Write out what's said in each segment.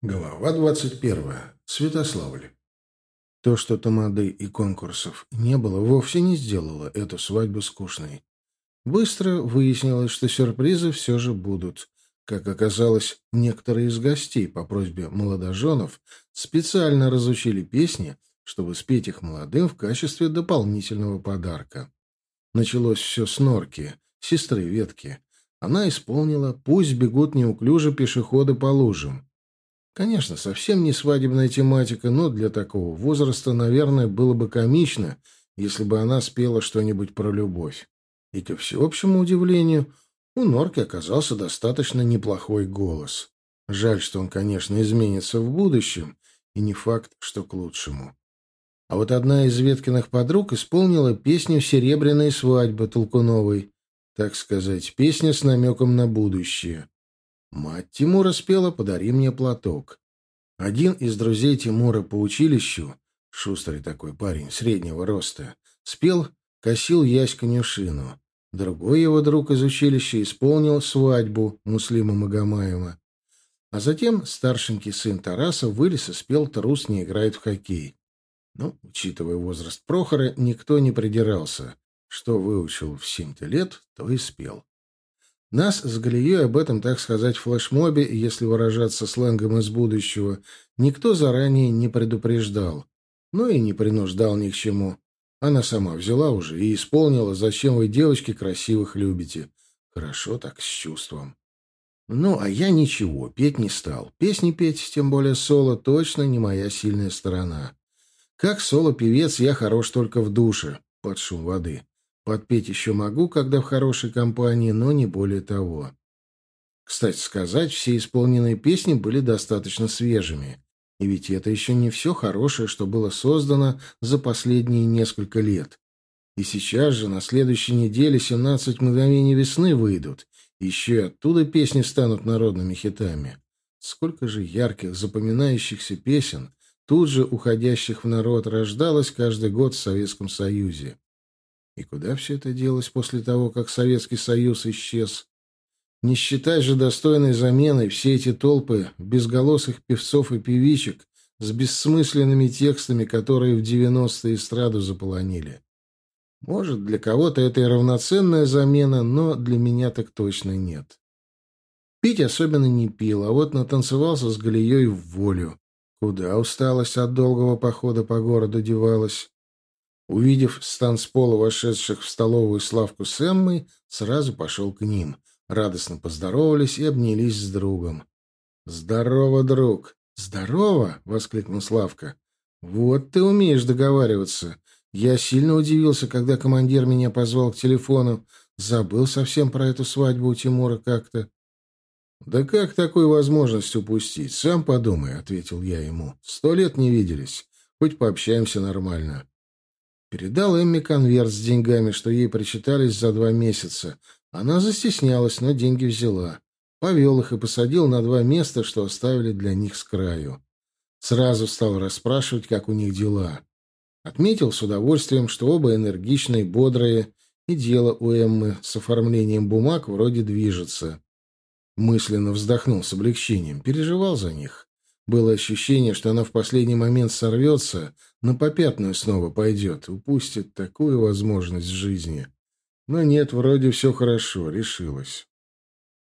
Глава двадцать первая. Святославль. То, что тамады и конкурсов не было, вовсе не сделало эту свадьбу скучной. Быстро выяснилось, что сюрпризы все же будут. Как оказалось, некоторые из гостей по просьбе молодоженов специально разучили песни, чтобы спеть их молодым в качестве дополнительного подарка. Началось все с Норки, сестры Ветки. Она исполнила «Пусть бегут неуклюже пешеходы по лужам». Конечно, совсем не свадебная тематика, но для такого возраста, наверное, было бы комично, если бы она спела что-нибудь про любовь. И, ко всеобщему удивлению, у Норки оказался достаточно неплохой голос. Жаль, что он, конечно, изменится в будущем, и не факт, что к лучшему. А вот одна из Веткиных подруг исполнила песню «Серебряная свадьба» Толкуновой. Так сказать, песня с намеком на будущее. Мать Тимура спела «Подари мне платок». Один из друзей Тимура по училищу, шустрый такой парень, среднего роста, спел «Косил ясь конюшину». Другой его друг из училища исполнил свадьбу Муслима Магомаева. А затем старшенький сын Тараса вылез и спел «Трус не играет в хоккей». Ну, учитывая возраст Прохора, никто не придирался. Что выучил в семь-то лет, то и спел. Нас с Галией об этом, так сказать, флешмобе, если выражаться сленгом из будущего, никто заранее не предупреждал, но и не принуждал ни к чему. Она сама взяла уже и исполнила, зачем вы, девочки, красивых любите. Хорошо так, с чувством. Ну, а я ничего, петь не стал. Песни петь, тем более соло, точно не моя сильная сторона. Как соло-певец я хорош только в душе, под шум воды. Подпеть еще могу, когда в хорошей компании, но не более того. Кстати сказать, все исполненные песни были достаточно свежими. И ведь это еще не все хорошее, что было создано за последние несколько лет. И сейчас же, на следующей неделе, «17 мгновений весны» выйдут. Еще и оттуда песни станут народными хитами. Сколько же ярких, запоминающихся песен, тут же уходящих в народ, рождалось каждый год в Советском Союзе. И куда все это делось после того, как Советский Союз исчез? Не считай же достойной заменой все эти толпы безголосых певцов и певичек с бессмысленными текстами, которые в 90-е эстраду заполонили. Может, для кого-то это и равноценная замена, но для меня так точно нет. Пить особенно не пил, а вот натанцевался с Галией в волю. Куда усталость от долгого похода по городу девалась? Увидев с танцпола вошедших в столовую Славку с Эммой, сразу пошел к ним. Радостно поздоровались и обнялись с другом. «Здорово, друг!» «Здорово!» — воскликнул Славка. «Вот ты умеешь договариваться. Я сильно удивился, когда командир меня позвал к телефону. Забыл совсем про эту свадьбу у Тимура как-то». «Да как такую возможность упустить? Сам подумай», — ответил я ему. «Сто лет не виделись. Хоть пообщаемся нормально». Передал Эмме конверт с деньгами, что ей причитались за два месяца. Она застеснялась, но деньги взяла. Повел их и посадил на два места, что оставили для них с краю. Сразу стал расспрашивать, как у них дела. Отметил с удовольствием, что оба энергичные, бодрые, и дело у Эммы с оформлением бумаг вроде движется. Мысленно вздохнул с облегчением, переживал за них. Было ощущение, что она в последний момент сорвется, на попятную снова пойдет, упустит такую возможность в жизни. Но нет, вроде все хорошо, решилась.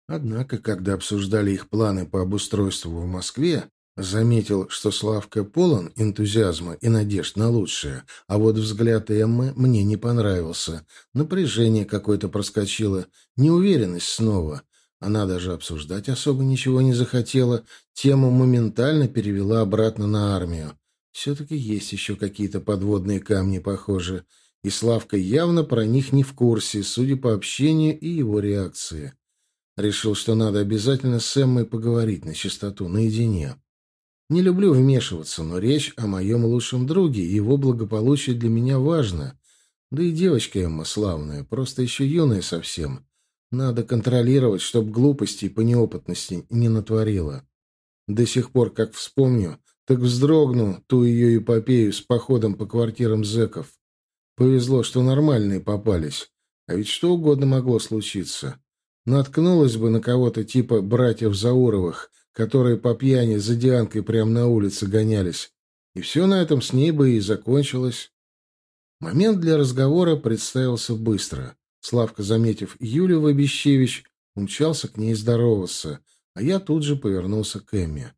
Однако, когда обсуждали их планы по обустройству в Москве, заметил, что Славка полон энтузиазма и надежд на лучшее, а вот взгляд Эммы мне не понравился. Напряжение какое-то проскочило, неуверенность снова — она даже обсуждать особо ничего не захотела, тему моментально перевела обратно на армию. Все-таки есть еще какие-то подводные камни, похоже, и Славка явно про них не в курсе, судя по общению и его реакции. Решил, что надо обязательно с Эммой поговорить на чистоту, наедине. Не люблю вмешиваться, но речь о моем лучшем друге его благополучии для меня важна. Да и девочка Эмма славная, просто еще юная совсем. Надо контролировать, чтоб глупостей по неопытности не натворила. До сих пор, как вспомню, так вздрогну ту ее эпопею с походом по квартирам зэков. Повезло, что нормальные попались. А ведь что угодно могло случиться. Наткнулась бы на кого-то типа братьев Зауровых, которые по пьяни за Дианкой прямо на улице гонялись. И все на этом с ней бы и закончилось. Момент для разговора представился быстро. Славка, заметив Юлю Вобещевич, умчался к ней здороваться, а я тут же повернулся к Эмме.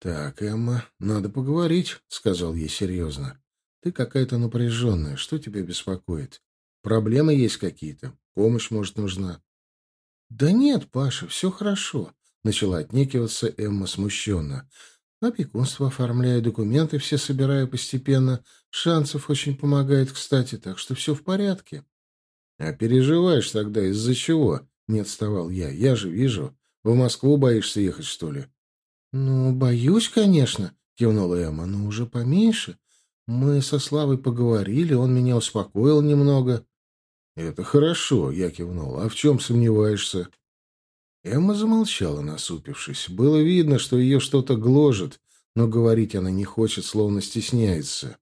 «Так, Эмма, надо поговорить», — сказал ей серьезно. «Ты какая-то напряженная. Что тебя беспокоит? Проблемы есть какие-то? Помощь, может, нужна?» «Да нет, Паша, все хорошо», — начала отнекиваться Эмма смущенно. «Опекунство оформляю, документы все собираю постепенно. Шансов очень помогает, кстати, так что все в порядке». «А переживаешь тогда из-за чего?» — не отставал я. «Я же вижу. В Москву боишься ехать, что ли?» «Ну, боюсь, конечно», — кивнула Эмма, — «но уже поменьше. Мы со Славой поговорили, он меня успокоил немного». «Это хорошо», — я кивнул. «А в чем сомневаешься?» Эмма замолчала, насупившись. Было видно, что ее что-то гложет, но говорить она не хочет, словно стесняется.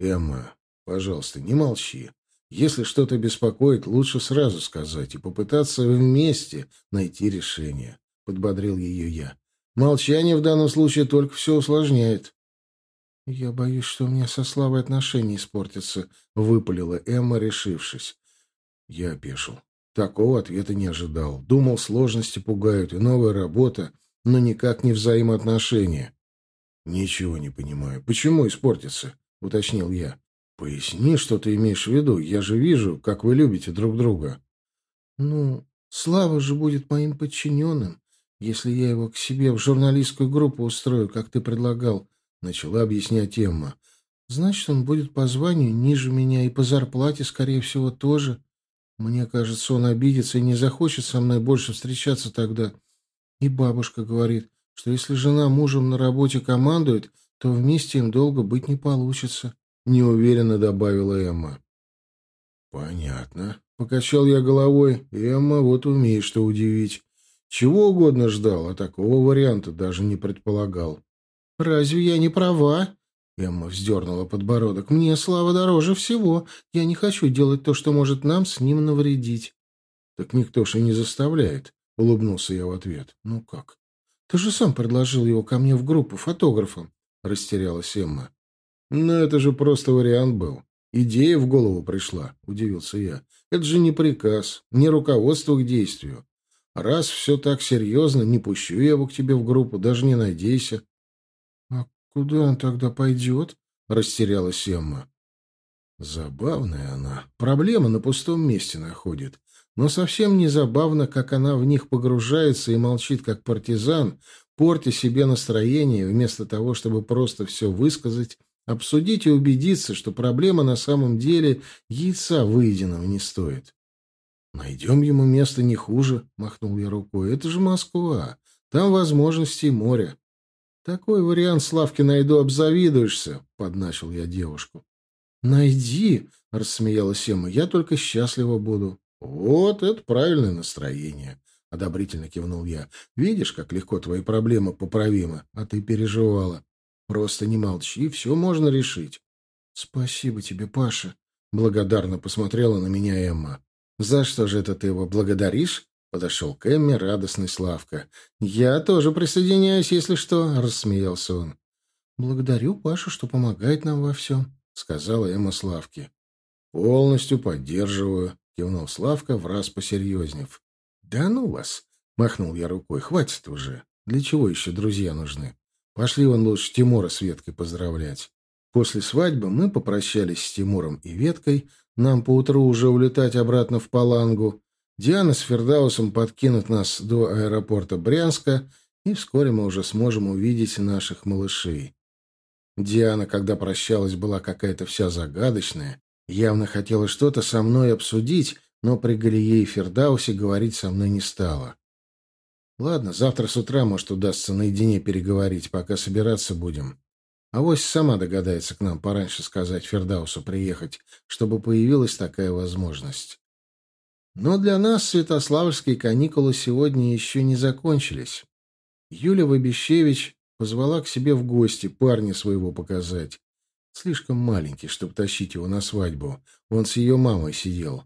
«Эмма, пожалуйста, не молчи. Если что-то беспокоит, лучше сразу сказать и попытаться вместе найти решение», — подбодрил ее я. «Молчание в данном случае только все усложняет». «Я боюсь, что у меня со Славой отношения испортятся», — выпалила Эмма, решившись. Я опешил. Такого ответа не ожидал. Думал, сложности пугают и новая работа, но никак не взаимоотношения. «Ничего не понимаю. Почему испортится?» — уточнил я. «Поясни, что ты имеешь в виду. Я же вижу, как вы любите друг друга». «Ну, Слава же будет моим подчиненным, если я его к себе в журналистскую группу устрою, как ты предлагал», — начала объяснять Эмма. «Значит, он будет по званию ниже меня и по зарплате, скорее всего, тоже. Мне кажется, он обидится и не захочет со мной больше встречаться тогда. И бабушка говорит, что если жена мужем на работе командует, то вместе им долго быть не получится. Неуверенно добавила Эмма. Понятно. Покачал я головой. Эмма вот умеет что удивить. Чего угодно ждал, а такого варианта даже не предполагал. «Разве я не права?» Эмма вздернула подбородок. «Мне слава дороже всего. Я не хочу делать то, что может нам с ним навредить». «Так никто же не заставляет», — улыбнулся я в ответ. «Ну как?» «Ты же сам предложил его ко мне в группу фотографом», — растерялась Эмма. «Ну, это же просто вариант был. Идея в голову пришла», — удивился я. «Это же не приказ, не руководство к действию. Раз все так серьезно, не пущу я его к тебе в группу, даже не надейся». «Куда он тогда пойдет?» — растерялась Эмма. Забавная она. Проблема на пустом месте находит. Но совсем не забавно, как она в них погружается и молчит, как партизан, портя себе настроение, вместо того, чтобы просто все высказать, обсудить и убедиться, что проблема на самом деле яйца выеденного не стоит. «Найдем ему место не хуже», — махнул я рукой. «Это же Москва. Там возможностей море. Такой вариант Славки найду, обзавидуешься, — подначил я девушку. Найди, — рассмеялась Эмма, — я только счастлива буду. Вот это правильное настроение, — одобрительно кивнул я. Видишь, как легко твои проблемы поправимы, а ты переживала. Просто не молчи, все можно решить. Спасибо тебе, Паша, — благодарно посмотрела на меня Эмма. За что же это ты его благодаришь? Подошел к Эмме радостный Славка. «Я тоже присоединяюсь, если что», — рассмеялся он. «Благодарю Пашу, что помогает нам во всем», — сказала Эмма Славке. «Полностью поддерживаю», — кивнул Славка, в раз посерьезнев. «Да ну вас!» — махнул я рукой. «Хватит уже. Для чего еще друзья нужны? Пошли вон лучше Тимура с Веткой поздравлять». После свадьбы мы попрощались с Тимуром и Веткой, нам поутру уже улетать обратно в Палангу, Диана с Фердаусом подкинут нас до аэропорта Брянска, и вскоре мы уже сможем увидеть наших малышей. Диана, когда прощалась, была какая-то вся загадочная, явно хотела что-то со мной обсудить, но при Галие и Фердаусе говорить со мной не стала. Ладно, завтра с утра, может, удастся наедине переговорить, пока собираться будем. А вось сама догадается к нам пораньше сказать Фердаусу приехать, чтобы появилась такая возможность. Но для нас святославские каникулы сегодня еще не закончились. Юля Вобещевич позвала к себе в гости парня своего показать. Слишком маленький, чтобы тащить его на свадьбу. Он с ее мамой сидел.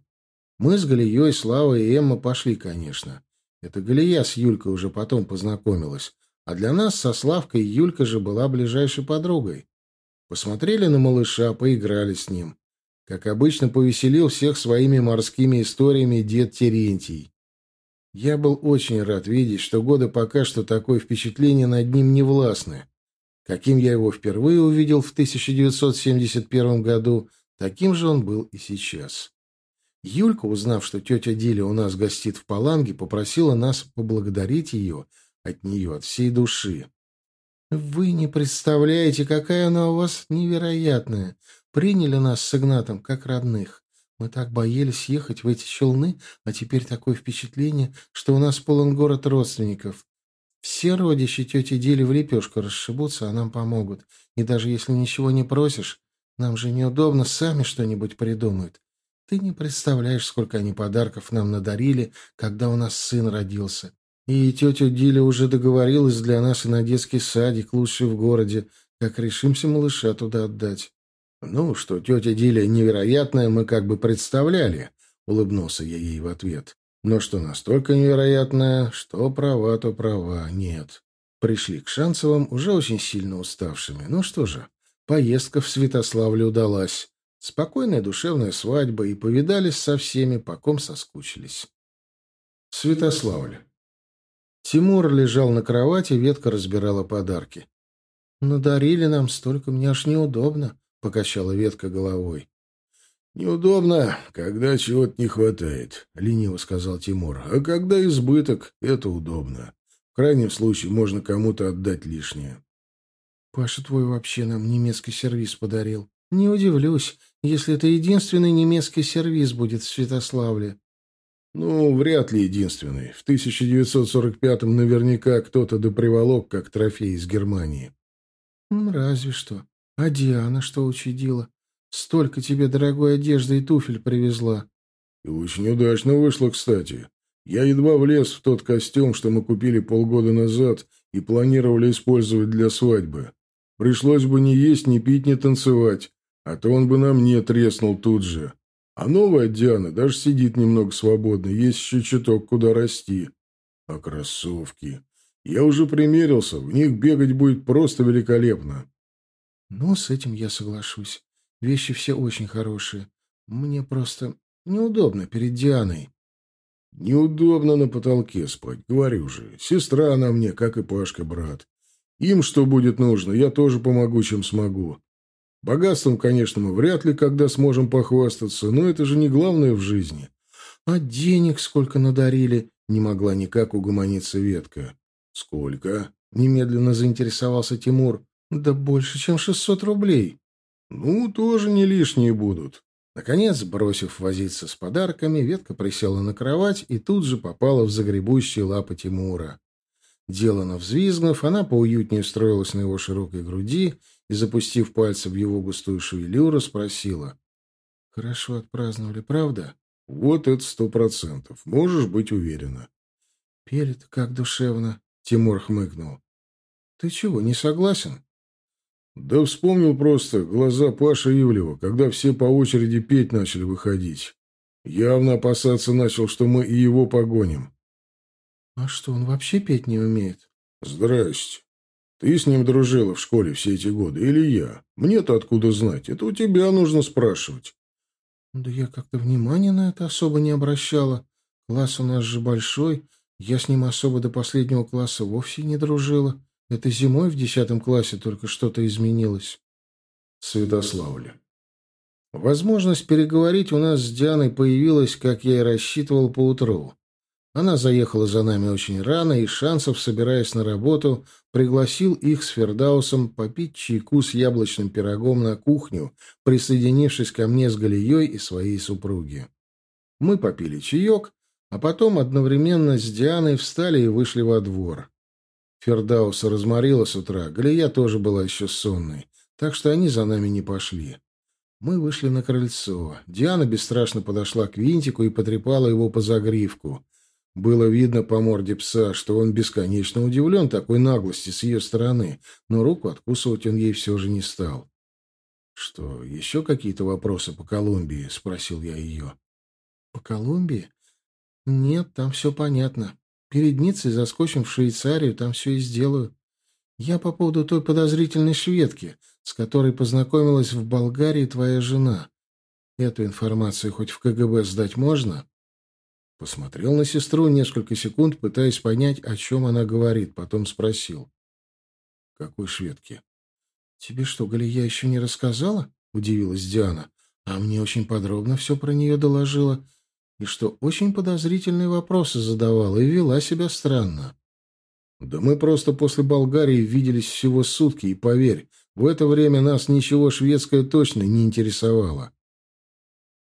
Мы с Галией, Славой и Эмма пошли, конечно. Это Галия с Юлькой уже потом познакомилась. А для нас со Славкой Юлька же была ближайшей подругой. Посмотрели на малыша, поиграли с ним. Как обычно, повеселил всех своими морскими историями дед Терентий. Я был очень рад видеть, что годы пока что такое впечатление над ним не властны. Каким я его впервые увидел в 1971 году, таким же он был и сейчас. Юлька, узнав, что тетя Диля у нас гостит в Паланге, попросила нас поблагодарить ее от нее, от всей души. «Вы не представляете, какая она у вас невероятная. Приняли нас с Игнатом как родных. Мы так боялись ехать в эти челны, а теперь такое впечатление, что у нас полон город родственников. Все родичи тети Дили в лепешку расшибутся, а нам помогут. И даже если ничего не просишь, нам же неудобно, сами что-нибудь придумают. Ты не представляешь, сколько они подарков нам надарили, когда у нас сын родился. И тетя Диля уже договорилась для нас и на детский садик, лучший в городе, как решимся малыша туда отдать. Ну, что тетя Диля невероятная, мы как бы представляли, улыбнулся я ей в ответ. Но что настолько невероятное, что права, то права, нет. Пришли к Шанцевым уже очень сильно уставшими. Ну что же, поездка в Святославле удалась. Спокойная душевная свадьба, и повидались со всеми, по ком соскучились. Святославль. Тимур лежал на кровати, ветка разбирала подарки. «Надарили нам столько, мне аж неудобно», — покачала ветка головой. «Неудобно, когда чего-то не хватает», — лениво сказал Тимур. «А когда избыток, это удобно. В крайнем случае можно кому-то отдать лишнее». «Паша твой вообще нам немецкий сервис подарил. Не удивлюсь, если это единственный немецкий сервиз будет в Святославле. Ну, вряд ли единственный. В 1945-м наверняка кто-то доприволок как трофей из Германии. Разве что. А Диана что учудила? Столько тебе дорогой одежды и туфель привезла. И очень удачно вышло, кстати. Я едва влез в тот костюм, что мы купили полгода назад и планировали использовать для свадьбы. Пришлось бы не есть, не пить, не танцевать. А то он бы на мне треснул тут же. А новая Диана даже сидит немного свободно, есть еще чуток куда расти. А кроссовки... Я уже примерился, в них бегать будет просто великолепно. Ну, с этим я соглашусь. Вещи все очень хорошие. Мне просто неудобно перед Дианой. Неудобно на потолке спать, говорю же. Сестра она мне, как и Пашка, брат. Им что будет нужно, я тоже помогу, чем смогу. Богатством, конечно, мы вряд ли когда сможем похвастаться, но это же не главное в жизни. А денег сколько надарили, не могла никак угомониться ветка. Сколько? Немедленно заинтересовался Тимур. Да больше, чем шестьсот рублей. Ну, тоже не лишние будут. Наконец, бросив возиться с подарками, ветка присела на кровать и тут же попала в загребущие лапы Тимура. Делано взвизгнув, она поуютнее устроилась на его широкой груди и, запустив пальцы в его густую шевелюру, спросила. «Хорошо отпраздновали, правда?» «Вот это сто процентов. Можешь быть уверена». «Пели-то как душевно», — Тимур хмыкнул. «Ты чего, не согласен?» «Да вспомнил просто глаза Паши Ивлева, когда все по очереди петь начали выходить. Явно опасаться начал, что мы и его погоним». «А что, он вообще петь не умеет?» «Здрасте. Ты с ним дружила в школе все эти годы или я? Мне-то откуда знать? Это у тебя нужно спрашивать. Да я как-то внимания на это особо не обращала. Класс у нас же большой. Я с ним особо до последнего класса вовсе не дружила. Это зимой в десятом классе только что-то изменилось. Святославле. Возможность переговорить у нас с Дианой появилась, как я и рассчитывал, поутру. Она заехала за нами очень рано, и Шансов, собираясь на работу, пригласил их с Фердаусом попить чайку с яблочным пирогом на кухню, присоединившись ко мне с Галией и своей супруги. Мы попили чаек, а потом одновременно с Дианой встали и вышли во двор. Фердауса разморила с утра, Галия тоже была еще сонной, так что они за нами не пошли. Мы вышли на крыльцо. Диана бесстрашно подошла к винтику и потрепала его по загривку. Было видно по морде пса, что он бесконечно удивлен такой наглости с ее стороны, но руку откусывать он ей все же не стал. «Что, еще какие-то вопросы по Колумбии?» — спросил я ее. «По Колумбии? Нет, там все понятно. Перед Ниццей заскочим в Швейцарию, там все и сделаю. Я по поводу той подозрительной шведки, с которой познакомилась в Болгарии твоя жена. Эту информацию хоть в КГБ сдать можно?» Посмотрел на сестру несколько секунд, пытаясь понять, о чем она говорит, потом спросил. «Какой шведки?» «Тебе что, Галия еще не рассказала?» — удивилась Диана. «А мне очень подробно все про нее доложила, и что очень подозрительные вопросы задавала и вела себя странно». «Да мы просто после Болгарии виделись всего сутки, и поверь, в это время нас ничего шведское точно не интересовало».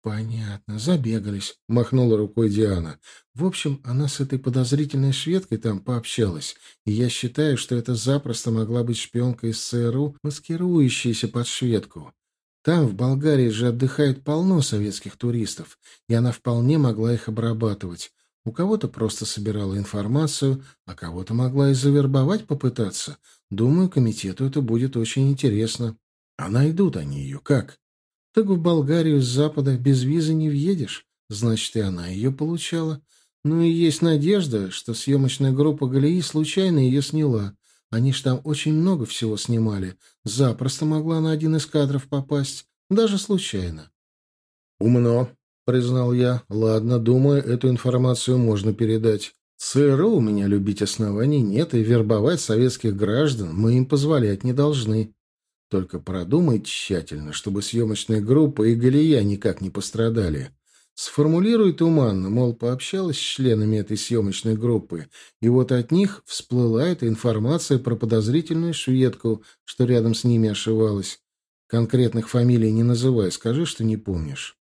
«Понятно, забегались», — махнула рукой Диана. «В общем, она с этой подозрительной шведкой там пообщалась, и я считаю, что это запросто могла быть шпионка из ЦРУ, маскирующаяся под шведку. Там, в Болгарии же, отдыхает полно советских туристов, и она вполне могла их обрабатывать. У кого-то просто собирала информацию, а кого-то могла и завербовать попытаться. Думаю, комитету это будет очень интересно. А найдут они ее как?» Так в Болгарию с запада без визы не въедешь. Значит, и она ее получала. Ну и есть надежда, что съемочная группа Галии случайно ее сняла. Они ж там очень много всего снимали. Запросто могла на один из кадров попасть. Даже случайно. «Умно», — признал я. «Ладно, думаю, эту информацию можно передать. ЦРУ у меня любить оснований нет, и вербовать советских граждан мы им позволять не должны. Только продумай тщательно, чтобы съемочная группа и Галия никак не пострадали. Сформулируй туманно, мол, пообщалась с членами этой съемочной группы, и вот от них всплыла эта информация про подозрительную шведку, что рядом с ними ошивалась. Конкретных фамилий не называй, скажи, что не помнишь.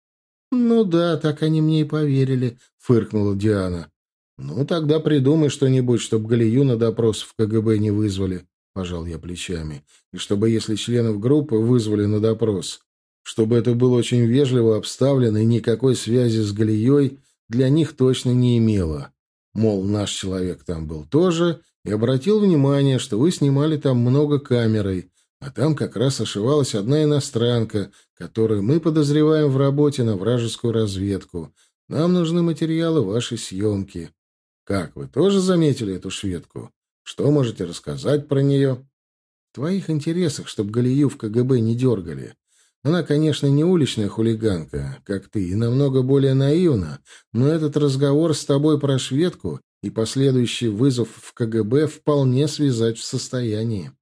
«Ну да, так они мне и поверили», — фыркнула Диана. «Ну, тогда придумай что-нибудь, чтобы Галию на допрос в КГБ не вызвали пожал я плечами, и чтобы, если членов группы вызвали на допрос, чтобы это было очень вежливо обставлено и никакой связи с Галией для них точно не имело. Мол, наш человек там был тоже, и обратил внимание, что вы снимали там много камерой, а там как раз ошивалась одна иностранка, которую мы подозреваем в работе на вражескую разведку. Нам нужны материалы вашей съемки. Как, вы тоже заметили эту шведку? Что можете рассказать про нее? В твоих интересах, чтобы Галию в КГБ не дергали. Она, конечно, не уличная хулиганка, как ты, и намного более наивна, но этот разговор с тобой про шведку и последующий вызов в КГБ вполне связать в состоянии.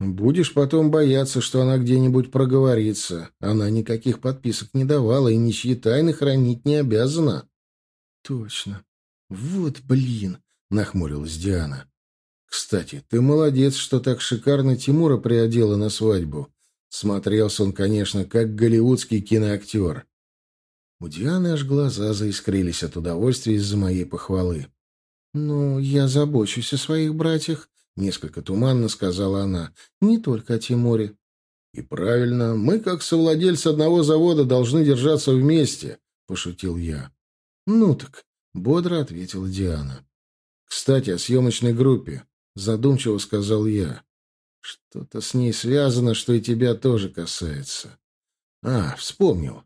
Будешь потом бояться, что она где-нибудь проговорится. Она никаких подписок не давала и ничьи тайны хранить не обязана. — Точно. Вот блин, — нахмурилась Диана. Кстати, ты молодец, что так шикарно Тимура приодела на свадьбу. Смотрелся он, конечно, как голливудский киноактер. У Дианы аж глаза заискрились от удовольствия из-за моей похвалы. «Ну, я забочусь о своих братьях», — несколько туманно сказала она. «Не только о Тимуре». «И правильно, мы, как совладельцы одного завода, должны держаться вместе», — пошутил я. «Ну так», — бодро ответила Диана. «Кстати, о съемочной группе задумчиво сказал я. Что-то с ней связано, что и тебя тоже касается. А, вспомнил.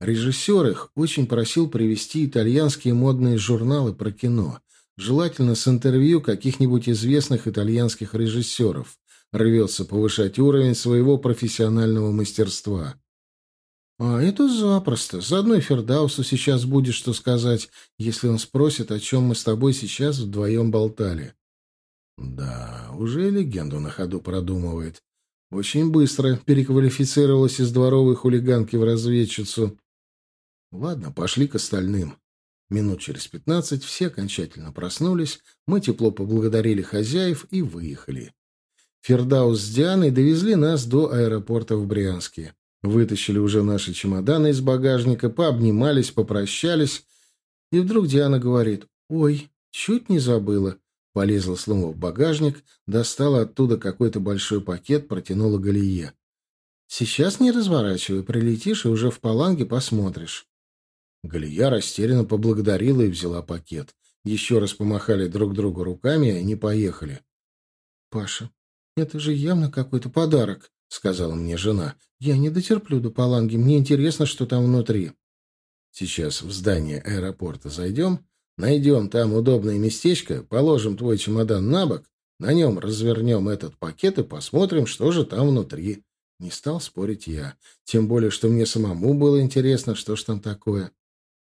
Режиссер их очень просил привести итальянские модные журналы про кино, желательно с интервью каких-нибудь известных итальянских режиссеров. Рвется повышать уровень своего профессионального мастерства. «А это запросто. Заодно и Фердаусу сейчас будет что сказать, если он спросит, о чем мы с тобой сейчас вдвоем болтали». Да, уже легенду на ходу продумывает. Очень быстро переквалифицировалась из дворовой хулиганки в разведчицу. Ладно, пошли к остальным. Минут через пятнадцать все окончательно проснулись, мы тепло поблагодарили хозяев и выехали. Фердаус с Дианой довезли нас до аэропорта в Брянске. Вытащили уже наши чемоданы из багажника, пообнимались, попрощались. И вдруг Диана говорит, «Ой, чуть не забыла. Полезла снова в багажник, достала оттуда какой-то большой пакет, протянула Галие. «Сейчас не разворачивай, прилетишь и уже в Паланге посмотришь». Галия растерянно поблагодарила и взяла пакет. Еще раз помахали друг другу руками, и они поехали. «Паша, это же явно какой-то подарок», — сказала мне жена. «Я не дотерплю до Паланги, мне интересно, что там внутри». «Сейчас в здание аэропорта зайдем, Найдем там удобное местечко, положим твой чемодан на бок, на нем развернем этот пакет и посмотрим, что же там внутри. Не стал спорить я. Тем более, что мне самому было интересно, что ж там такое.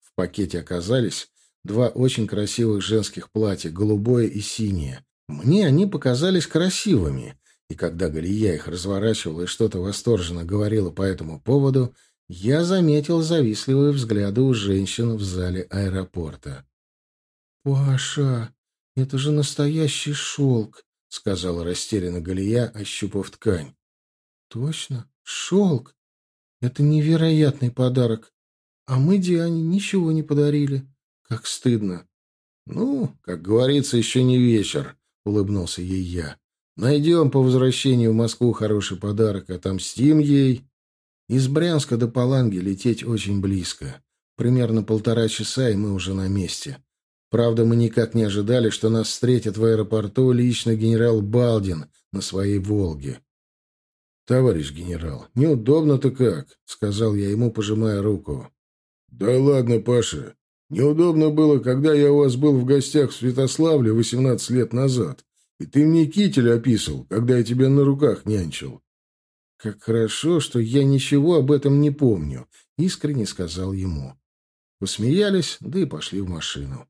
В пакете оказались два очень красивых женских платья, голубое и синее. Мне они показались красивыми, и когда Галия их разворачивала и что-то восторженно говорила по этому поводу, я заметил завистливые взгляды у женщин в зале аэропорта. «Паша, это же настоящий шелк», — сказала растерянно Галия, ощупав ткань. «Точно, шелк. Это невероятный подарок. А мы Диане ничего не подарили. Как стыдно». «Ну, как говорится, еще не вечер», — улыбнулся ей я. «Найдем по возвращении в Москву хороший подарок, отомстим ей». Из Брянска до Паланги лететь очень близко. Примерно полтора часа, и мы уже на месте. Правда, мы никак не ожидали, что нас встретит в аэропорту лично генерал Балдин на своей «Волге». «Товарищ генерал, неудобно-то как», — сказал я ему, пожимая руку. «Да ладно, Паша. Неудобно было, когда я у вас был в гостях в Святославле 18 лет назад, и ты мне китель описывал, когда я тебя на руках нянчил. «Как хорошо, что я ничего об этом не помню», — искренне сказал ему. Посмеялись, да и пошли в машину.